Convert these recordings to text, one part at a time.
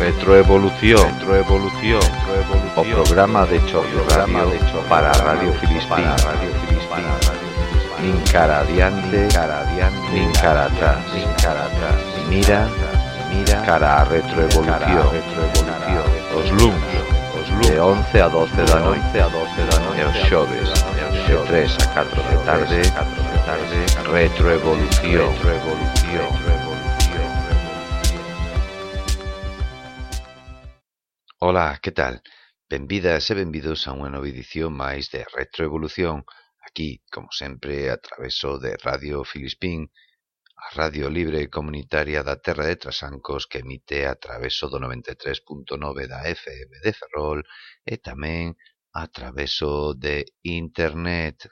Retroevolución, retroevolución, o programa de choque programa de choque para Radio Filispín, Radio Filispín, nin cara adiante, cara adiante, nin cara atrás, nin cara atrás, mira, mira, cara a retroevolución, retroevolución, os luns, de 11 a 12 da noite a 12 da noite e os xoves de 3 a 4 de tarde. tarde. Retroevolución. Retroevolución. Ola, que tal? Benvidas e benvidos a unha nova edición máis de Retroevolución, aquí, como sempre, a traveso de Radio Filispín a Radio Libre Comunitaria da Terra de Trasancos que emite a traveso do 93.9 da FM de Ferrol e tamén a traveso de Internet.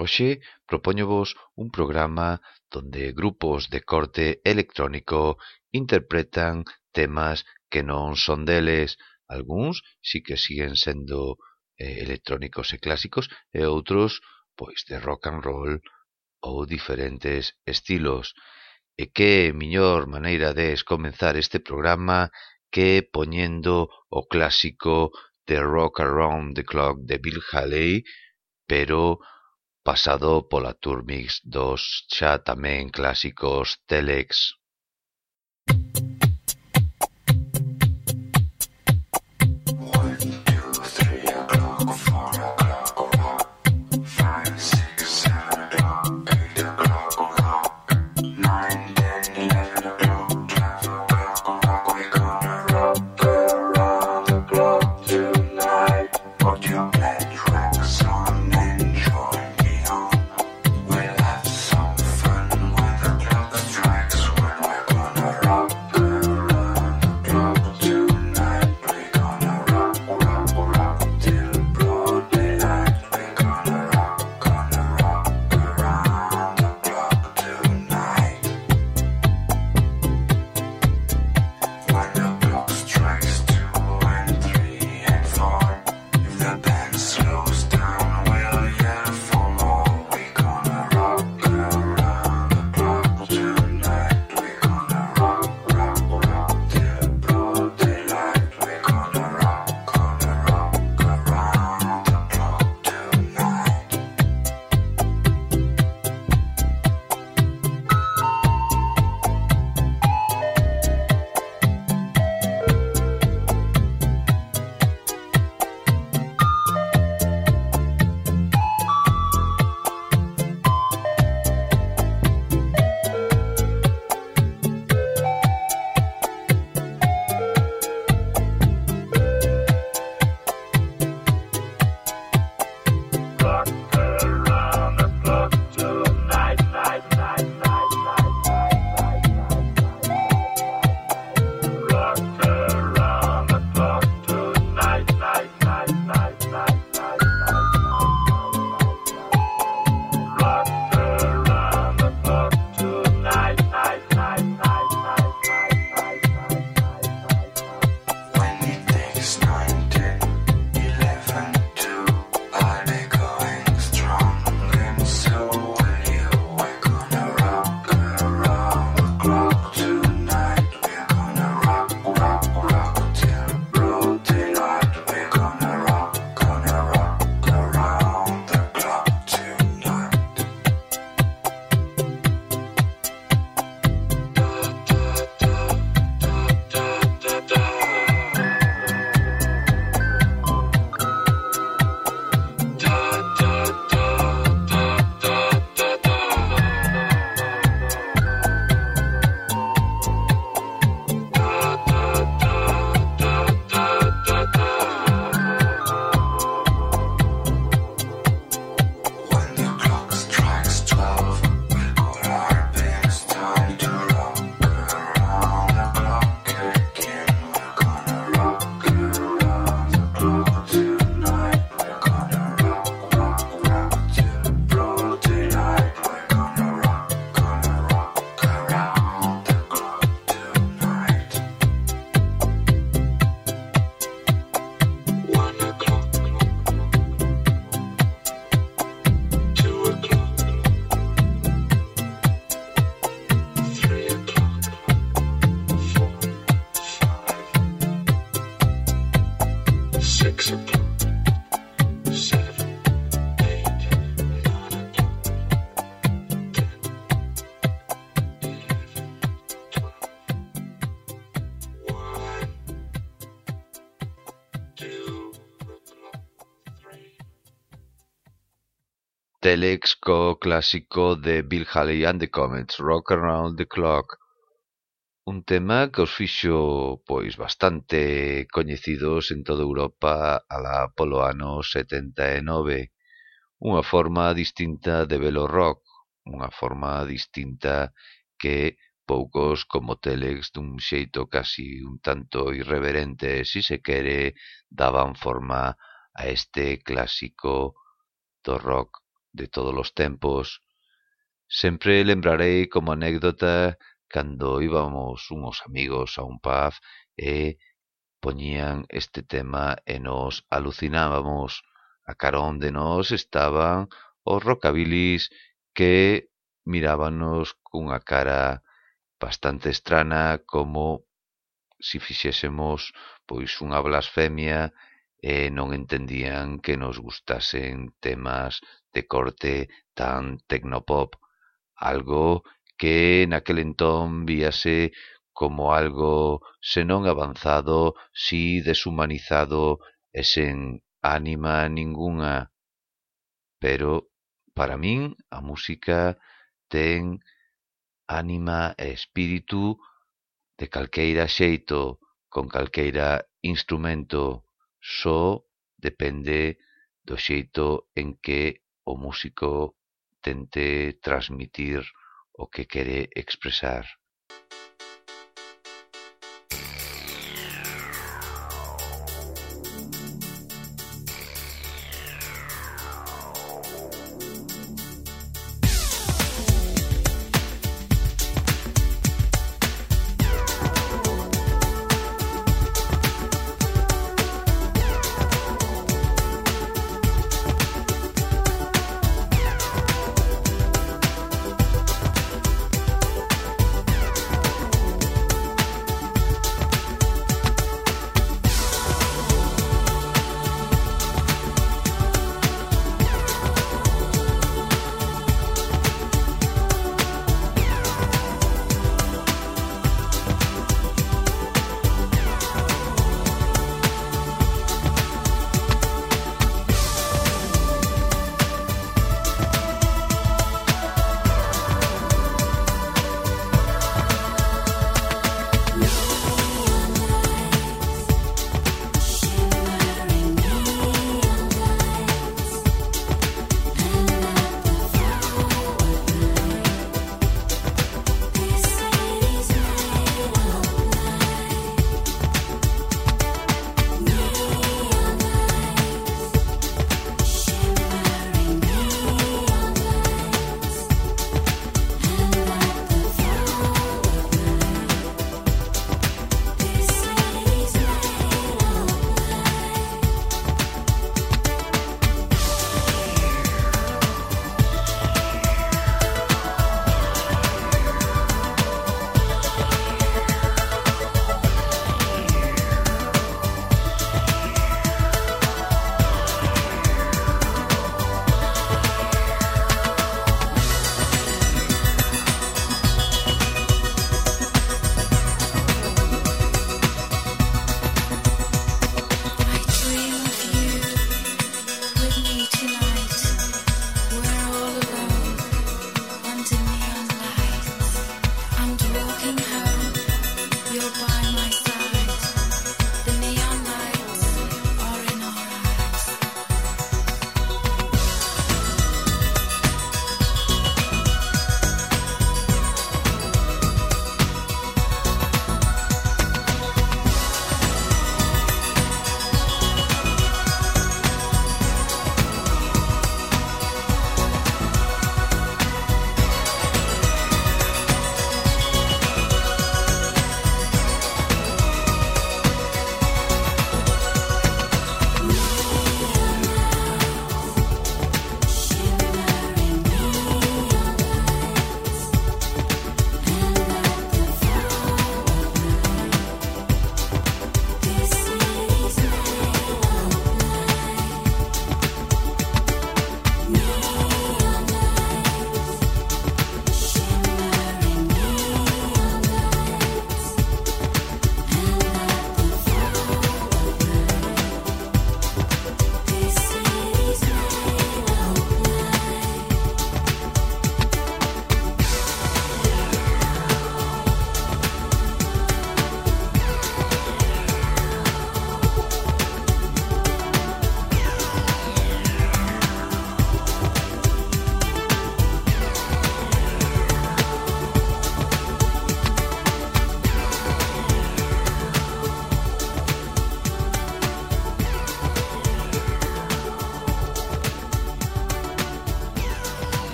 Hoxe propóñovos un programa donde grupos de corte electrónico interpretan temas que non son deles. Alguns sí que siguen sendo eh, electrónicos e clásicos e outros pois de rock and roll ou diferentes estilos, e que miñor maneira de comezar este programa que poñendo o clásico de Rock Around the Clock de Bill Haley, pero pasado pola Turmix dos xa tamén clásicos Telex. clásico de Bill Haley and the Comets, Rock Around the Clock. Un tema que os fixo pois bastante coñecidos en toda Europa alá polo ano 79. Unha forma distinta de velo rock, unha forma distinta que poucos como Telex dun xeito casi un tanto irreverente, si se quere, daban forma a este clásico do rock de todos os tempos, sempre lembrarei como anécdota cando íbamos unos amigos a un pub eh, e poñían este tema e nos alucinábamos. A carón de nós estaban os rockabilis que mirábanos cunha cara bastante estrana como si fixésemos pois unha blasfemia Eh, e non entendían que nos gustasen temas de corte tan tecnopop, algo que naquel entón víase como algo senón avanzado, si deshumanizado e sen ánima ningunha. Pero, para min, a música ten ánima e espírito de calqueira xeito, con calqueira instrumento, só depende do xeito en que o músico tente transmitir o que quere expresar.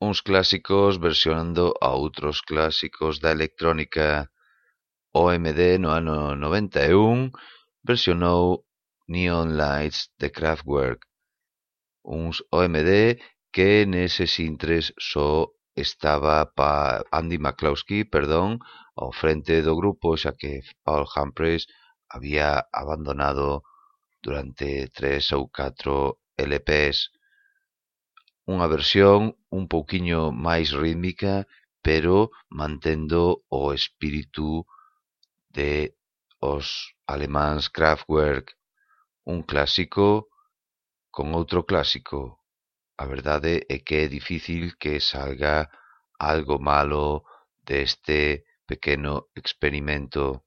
uns clásicos versionando a outros clásicos da electrónica. OMD no ano 91 versionou Neon Lights de Kraftwerk, uns OMD que neses intres só estaba pa Andy McCloskey, perdón, ao frente do grupo, xa que Paul Humphreys había abandonado durante tres ou catro LPs unha versión un pouquiño máis rítmica pero mantendo o espírito de os alemáns Kraftwerk, un clásico con outro clásico. A verdade é que é difícil que salga algo malo deste pequeno experimento.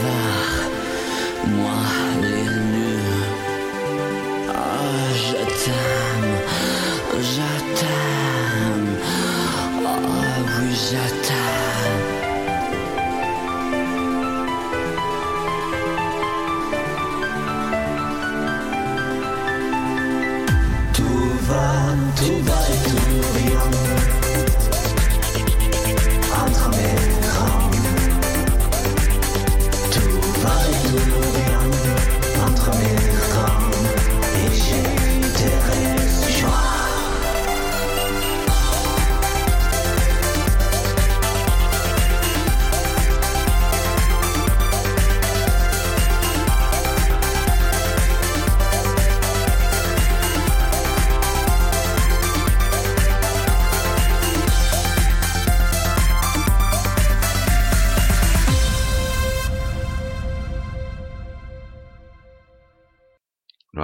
avare, moi l'ennemi. Ah, oh, je t'aime, je t'aime, oh, oui, je t'aime.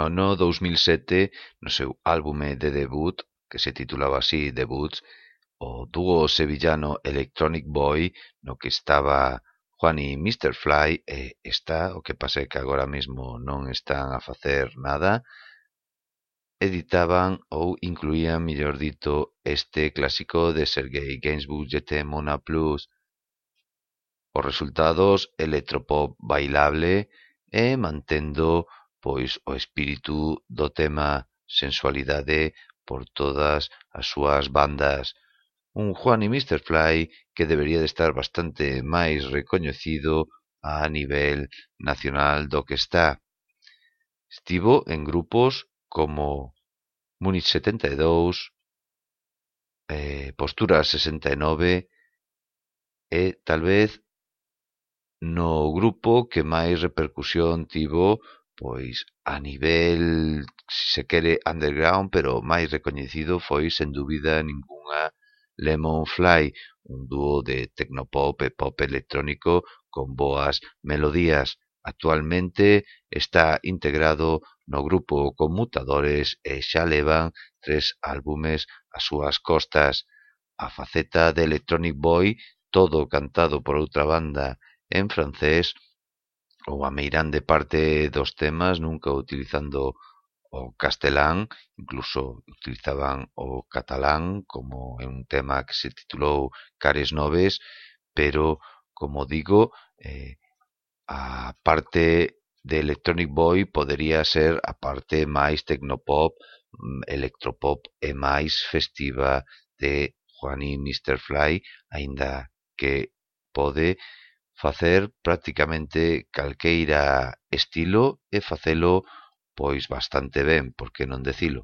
no 2007 no seu álbume de debut, que se titulaba así Debuts, o dúo sevillano Electronic Boy, no que estaba Juan y Mr. Fly, e está, o que pasa é que agora mesmo non están a facer nada, editaban ou incluían, mellor dito, este clásico de Sergei Gainsbourg Mona Plus, os resultados electropop bailable e mantendo pois o espírito do tema sensualidade por todas as súas bandas, un Juan e Mr. Fly que debería de estar bastante máis recoñecido a nivel nacional do que está. Estivo en grupos como Múnich 72, eh, Postura 69 e tal vez no grupo que máis repercusión tivo pois a nivel, se se quere, underground, pero máis recoñecido foi, sen dúbida ningunha, Lemonfly, un dúo de tecnopop e pop electrónico con boas melodías. Actualmente está integrado no grupo Conmutadores e xa levan tres álbumes ás súas costas. A faceta de Electronic Boy, todo cantado por outra banda en francés, ou a meirande parte dos temas nunca utilizando o castelán, incluso utilizaban o catalán como en un tema que se titulou Cares Noves, pero, como digo, eh, a parte de Electronic Boy podería ser a parte máis tecnopop, mm, electropop e máis festiva de Juanín Mr. Fly, aínda que pode facer prácticamente calqueira estilo e facelo pois bastante ben, por que non decilo.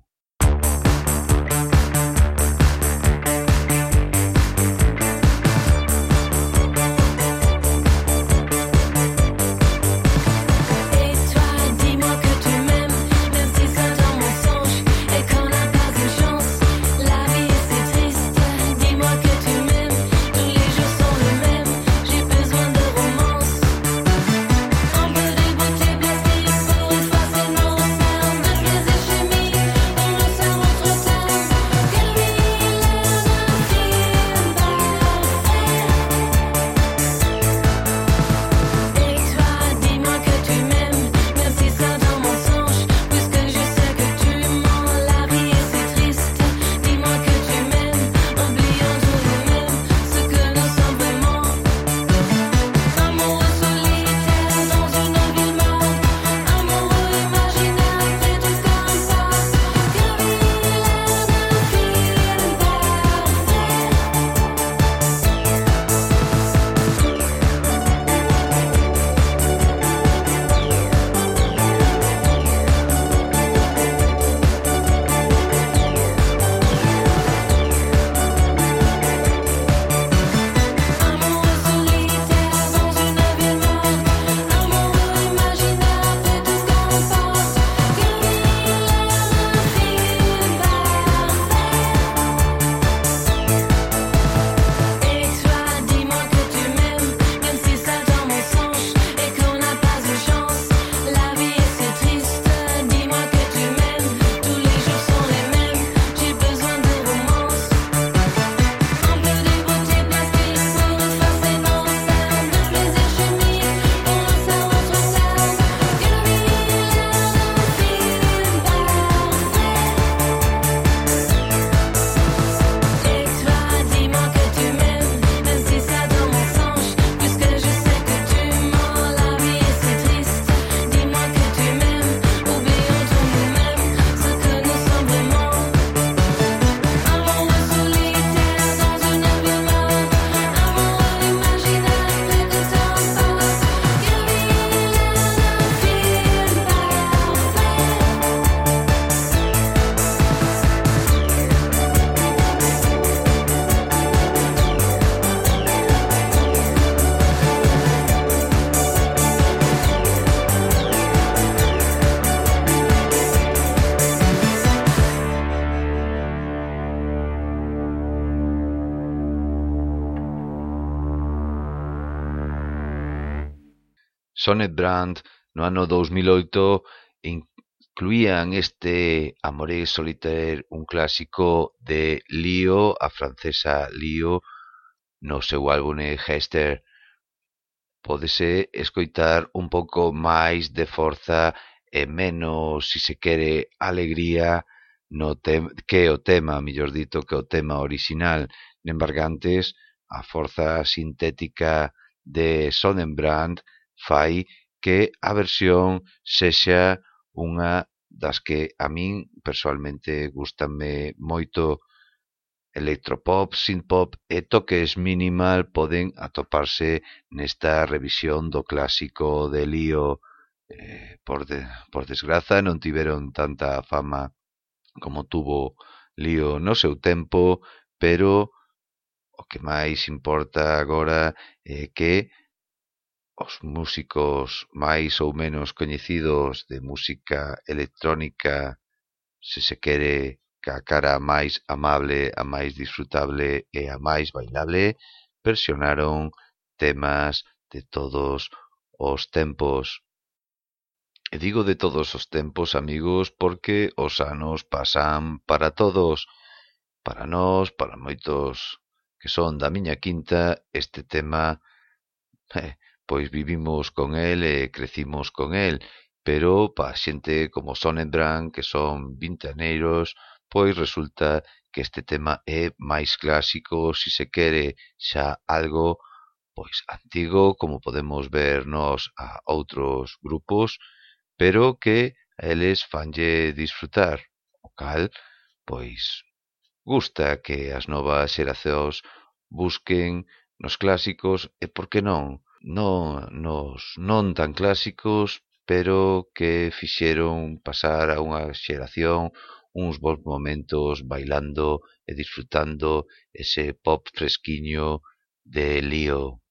Sonnet Brand no ano 2008 incluían este Amoré Solitaire, un clásico de Lio, a francesa Lio, no seu álbum Hester. Pódese escoitar un pouco máis de forza e menos, si se quere, alegría no que o tema, mellor dito, que o tema original. Nembargantes, a forza sintética de Sonnenbrand fai que a versión sexa unha das que a min persoalmente gustanme moito. Electropop, synthpop e toques minimal poden atoparse nesta revisión do clásico de Lío. Eh, por, de, por desgraza non tiveron tanta fama como tuvo Lío no seu tempo pero o que máis importa agora é que aos músicos máis ou menos coñecidos de música electrónica, se se quere, ca cara máis amable, a máis disfrutable e a máis bailable, versionaron temas de todos os tempos. E digo de todos os tempos, amigos, porque os anos pasan para todos. Para nós, para moitos que son da miña quinta, este tema eh, pois vivimos con el e crecimos con el, pero pa xente como Sonnenbrand, que son vintaneiros, pois resulta que este tema é máis clásico, si se quere xa algo pois antigo, como podemos ver nós a outros grupos, pero que a eles fanlle disfrutar, o cal, pois, gusta que as novas xeracións busquen nos clásicos e, por que non, non, nos non tan clásicos, pero que fixeron pasar a unha xeración uns bons momentos bailando e disfrutando ese pop fresquiño de lío.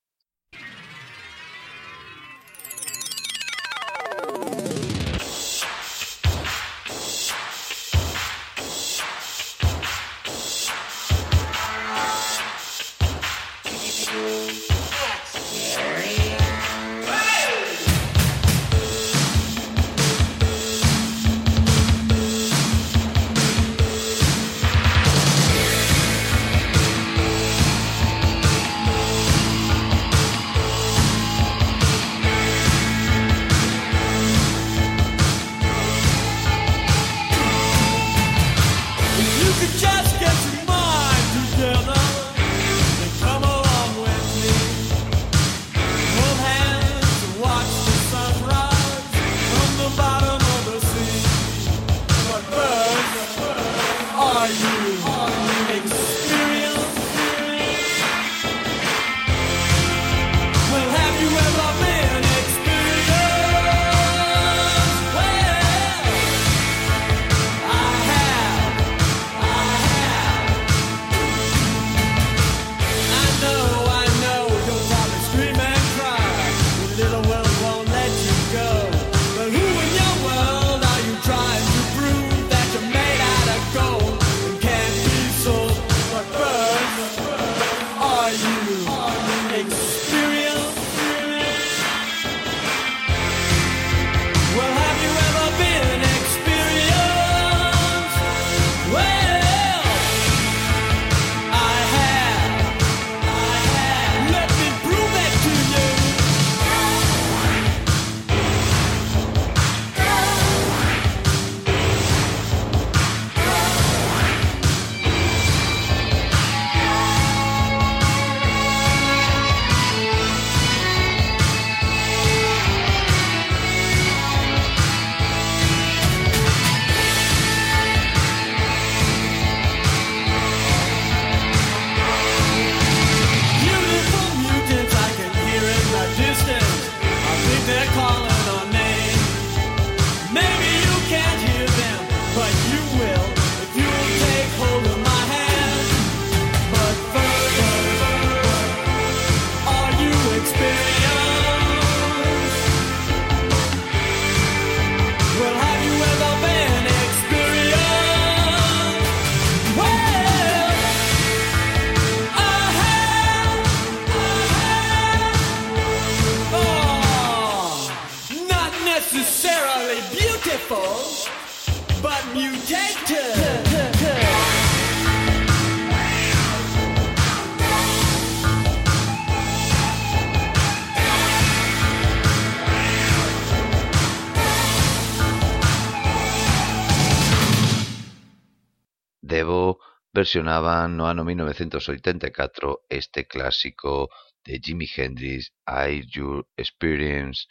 Devo versionaban no ano 1984 este clásico de Jimi Hendrix, I Your Experience,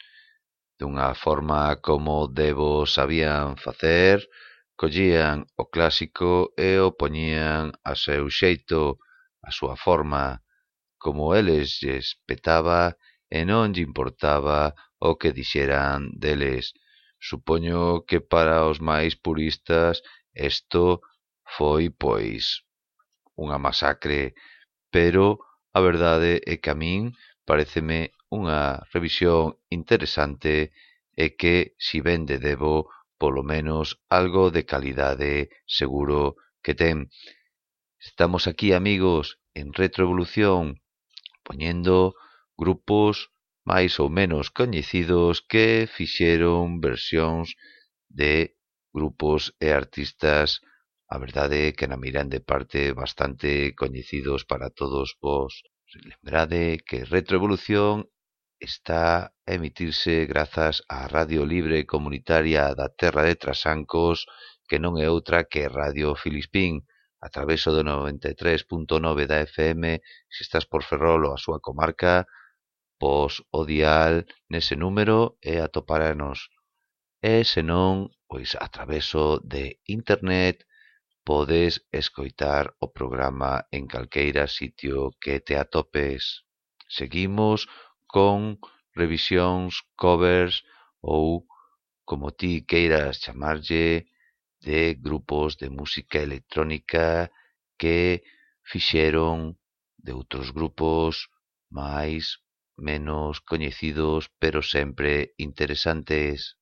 dunha forma como Debo sabían facer, collían o clásico e o poñían a seu xeito, a súa forma, como eles lles petaba e non lle importaba o que dixeran deles. Supoño que para os máis puristas isto foi, pois, unha masacre, pero a verdade é que a min pareceme unha revisión interesante e que, si vende debo, polo menos algo de calidade seguro que ten. Estamos aquí, amigos, en retroevolución, poñendo grupos máis ou menos coñecidos que fixeron versións de grupos e artistas A verdade é que na Mirande parte bastante coñecidos para todos vos. Lembrade que Retroevolución está a emitirse grazas á Radio Libre Comunitaria da Terra de Trasancos, que non é outra que Radio Filispín, a traveso do 93.9 da FM, se estás por Ferrol ou a súa comarca, pos o dial nese número e atoparanos. E senón, pois a traveso de internet, Podes escoitar o programa en calqueira sitio que te atopes. Seguimos con revisións, covers ou, como ti queiras chamarlle, de grupos de música electrónica que fixeron de outros grupos máis menos coñecidos, pero sempre interesantes.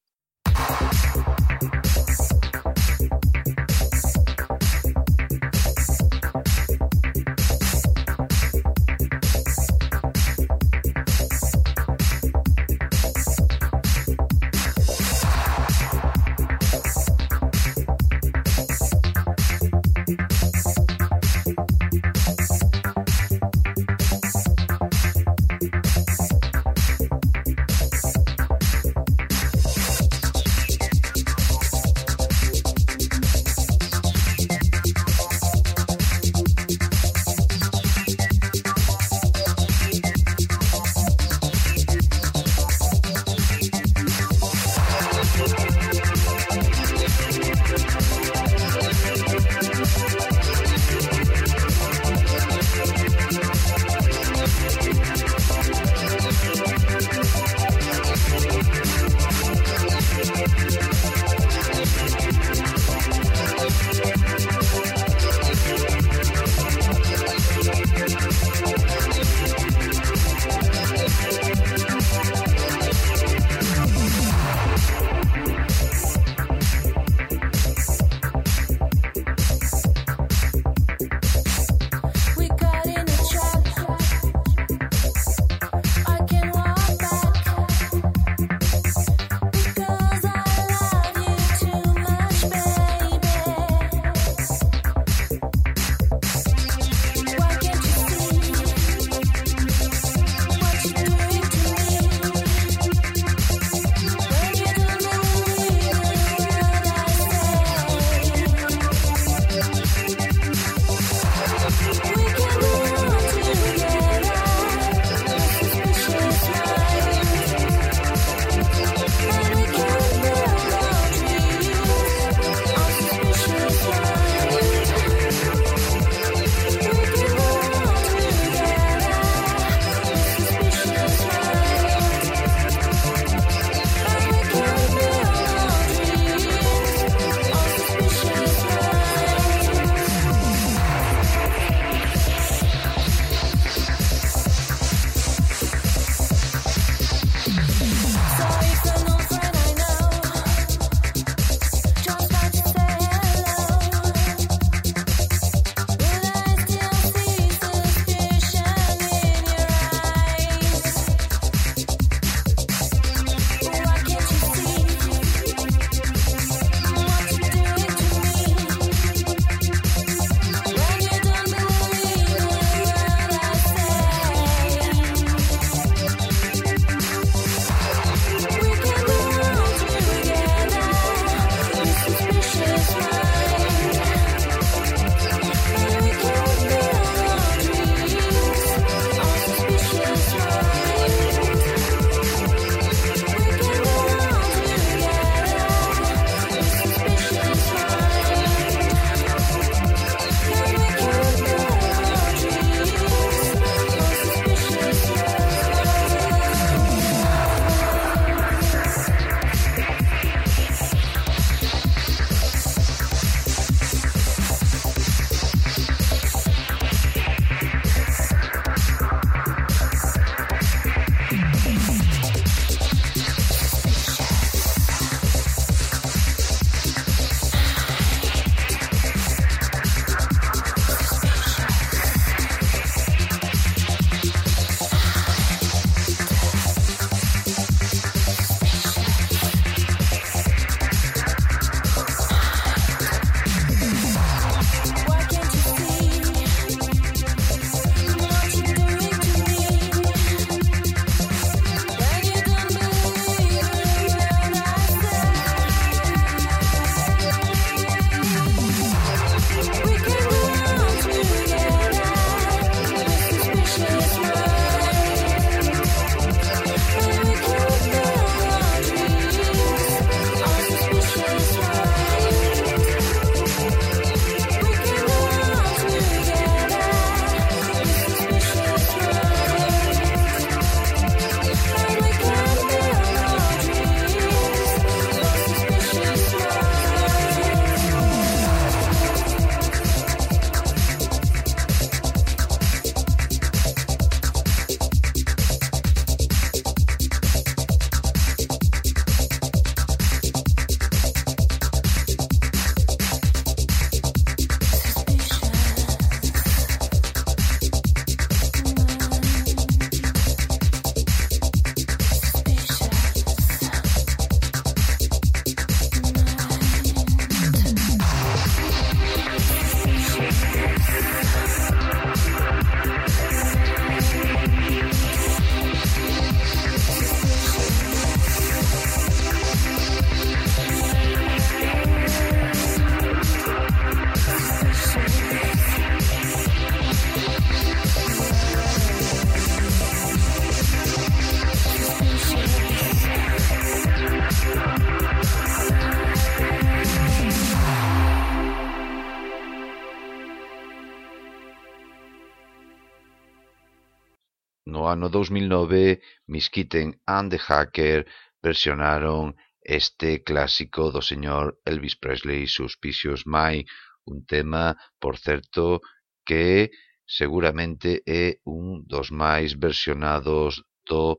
ano 2009 Miskitten and the Hacker versionaron este clásico do señor Elvis Presley Suspicious Mind, un tema, por certo, que seguramente é un dos máis versionados do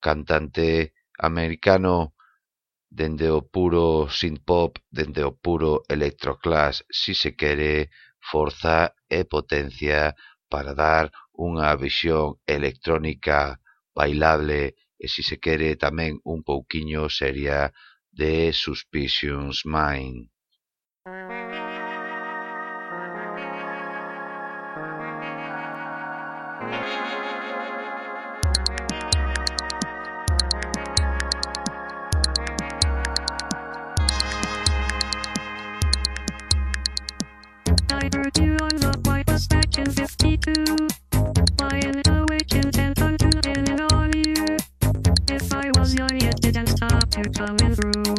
cantante americano dende o puro synth-pop, dende o puro electroclass, si se quere, forza e potencia para dar unha visión electrónica bailable e si se quere tamén un pouquiño seria de Suspicious Mind. coming through.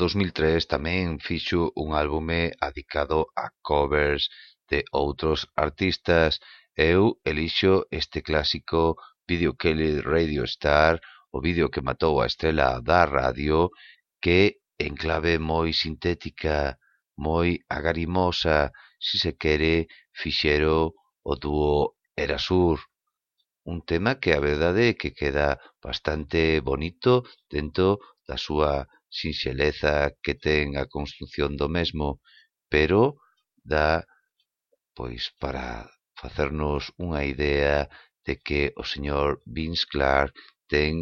dous mil tres tamén fixo un álbume adicado a covers de outros artistas. Eu elixo este clásico Video Kelly Radio Star, o vídeo que matou a estrela da radio, que en clave moi sintética, moi agarimosa, si se quere, fixero o dúo Erasur un tema que a verdade é que queda bastante bonito dentro da súa sinxeleza que ten a construción do mesmo, pero dá pois para facernos unha idea de que o señor Vince Clark ten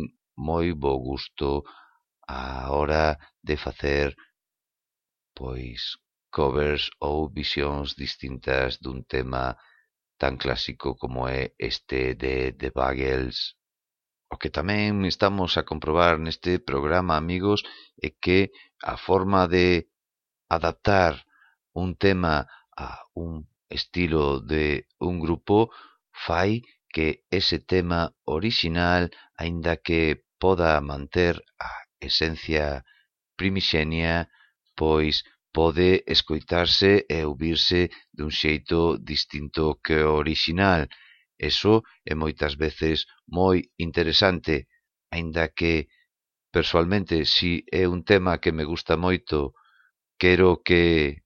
moi bo gusto á hora de facer pois covers ou visións distintas dun tema tan clásico como é este de The Bagels. O que tamén estamos a comprobar neste programa, amigos, é que a forma de adaptar un tema a un estilo de un grupo fai que ese tema orixinal, aínda que poda manter a esencia primixenia, pois pode escoitarse e ouvirse dun xeito distinto que o orixinal, Eso é moitas veces moi interesante, aínda que persoalmente si é un tema que me gusta moito, quero que,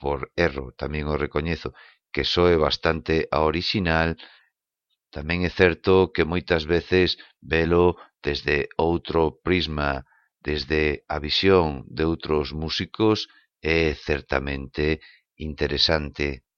por erro, tamén o recoñezo, que soe bastante a orixinal, tamén é certo que moitas veces velo desde outro prisma, desde a visión de outros músicos, é certamente interesante.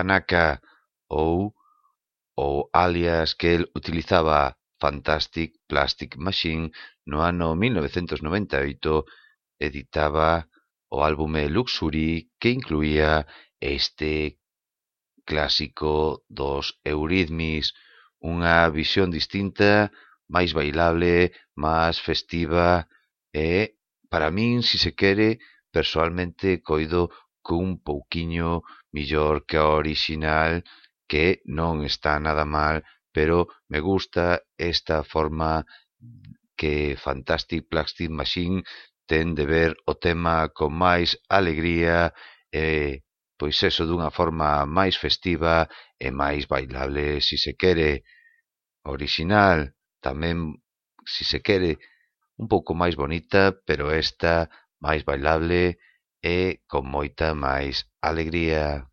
Tanaka ou o alias que el utilizaba Fantastic Plastic Machine no ano 1998 editaba o álbume Luxury que incluía este clásico dos Eurythmics, unha visión distinta, máis bailable, máis festiva e, para min, si se quere, persoalmente coido cun pouquiño mellor que a orixinal que non está nada mal, pero me gusta esta forma que Fantastic Plastic Machine ten de ver o tema con máis alegría e pois eso dunha forma máis festiva e máis bailable si se quere, original, tamén si se quere un pouco máis bonita, pero esta máis bailable e con moita máis alegría.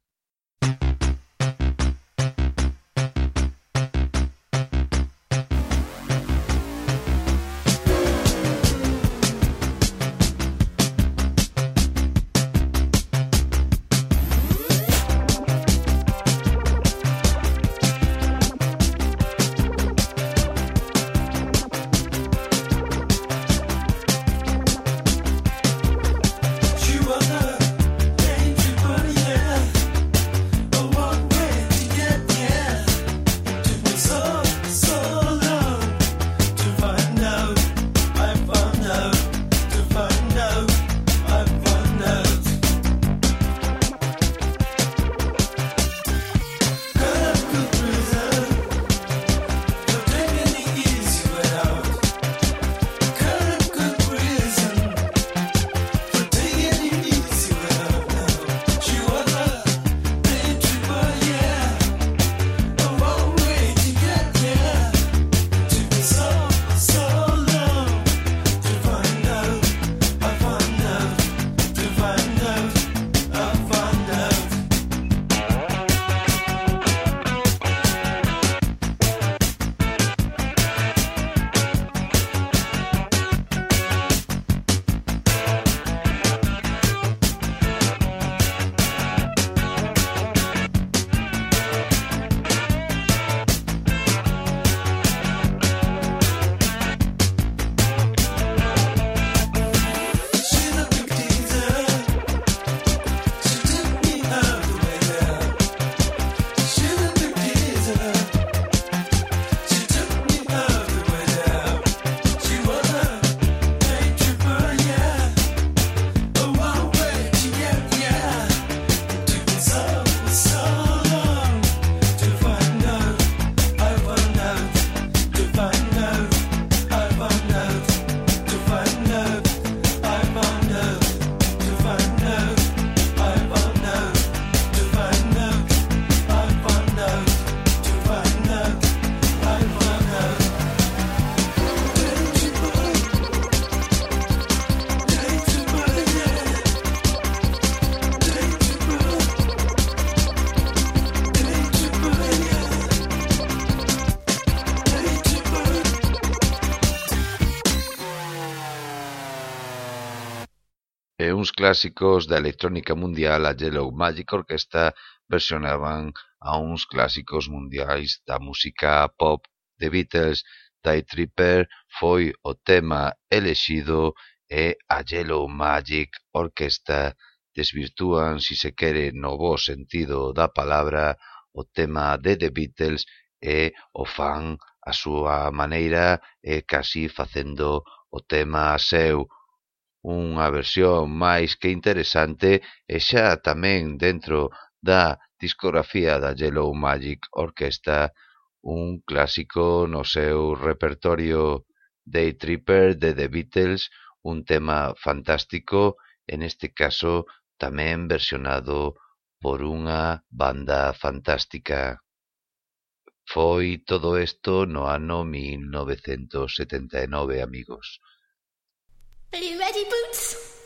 clásicos da electrónica mundial, a Yellow Magic Orchestra versionaban a uns clásicos mundiais da música pop de Beatles. Die Tripper foi o tema elexido e a Yellow Magic Orchestra desvirtúan, si se quere, no bo sentido da palabra, o tema de The Beatles e o fan a súa maneira e casi facendo o tema seu, Unha versión máis que interesante e xa tamén dentro da discografía da Yellowmagic Orchestra, un clásico no seu repertorio Day Tripper de The Beatles, un tema fantástico, en este caso tamén versionado por unha banda fantástica. Foi todo isto no ano 1979, amigos. Are you ready, Boots?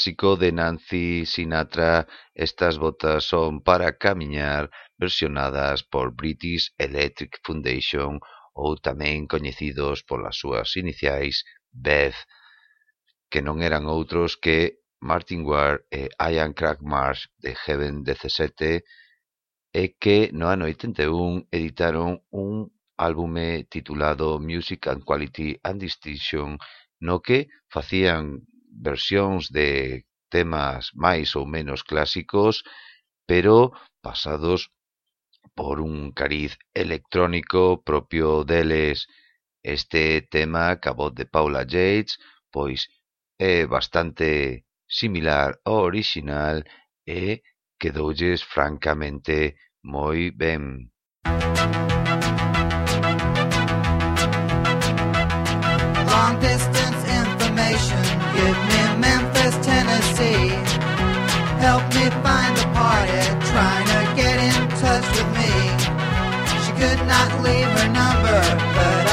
clásico de Nancy Sinatra. "Estas botas son para camiñar" versionadas por British Electric Foundation ou tamén coñecidos polas súas iniciais Beth, que non eran outros que Martin Ware e Ian Craigmarsh de Heaven 17 e que no ano 81 editaron un álbume titulado Music and Quality and Distinction no que facían versións de temas máis ou menos clásicos, pero pasados por un cariz electrónico propio deles. Este tema, ca voz de Paula Yates, pois é bastante similar ao orixinal e quedoulles francamente moi ben. Música Help me find the party, trying to get in touch with me. She could not leave her number, but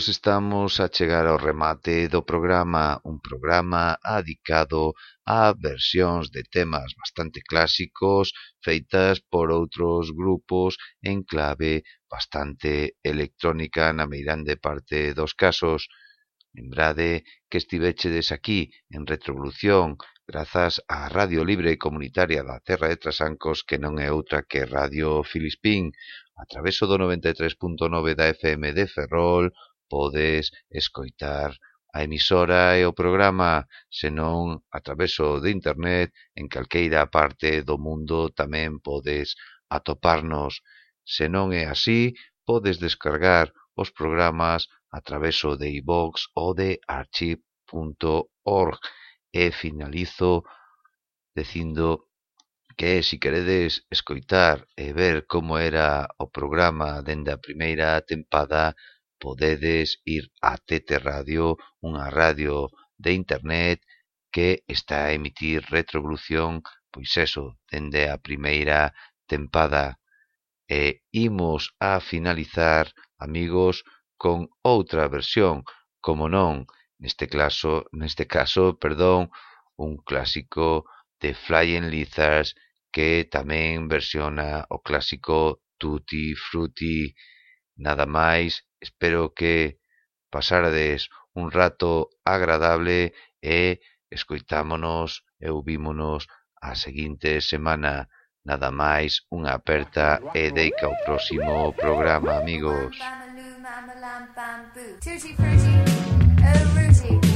amigos, estamos a chegar ao remate do programa, un programa adicado a versións de temas bastante clásicos feitas por outros grupos en clave bastante electrónica na meirande parte dos casos. Lembrade que estivechedes aquí en Retrovolución grazas á Radio Libre Comunitaria da Terra de Trasancos que non é outra que Radio Filispín, a traveso do 93.9 da FM de Ferrol, podes escoitar a emisora e o programa, senón a traveso de internet en calqueira parte do mundo tamén podes atoparnos. Se non é así, podes descargar os programas a traveso de iVox ou de archive.org e finalizo dicindo que se si queredes escoitar e ver como era o programa dende a primeira tempada podedes ir a Tete Radio, unha radio de internet que está a emitir retrovolución, pois eso, dende a primeira tempada. E imos a finalizar, amigos, con outra versión, como non, neste caso, neste caso, perdón, un clásico de Flying Lizards que tamén versiona o clásico Tutti Frutti, nada máis Espero que pasarades un rato agradable e escoitámonos e ouvímonos a seguinte semana. Nada máis, unha aperta e deica ao próximo programa, amigos. Tutti frutti, oh Rudy.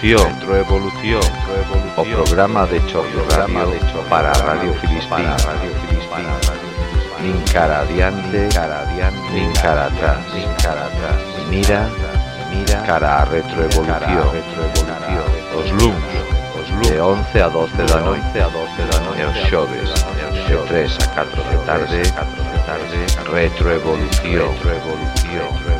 Retroevolución, retroevolución, o programa de Chorro Radio para Radio Filispín, Radio nin cara adiante, cara adiante, nin cara atrás, nin cara atrás, mira, mira, cara a retroevolución, retroevolución, os luns, de 11 a 12 da noite, a 12 da noite, e os xoves, de 3 a 4 de tarde, 4 de tarde, retroevolución, retroevolución, retroevolución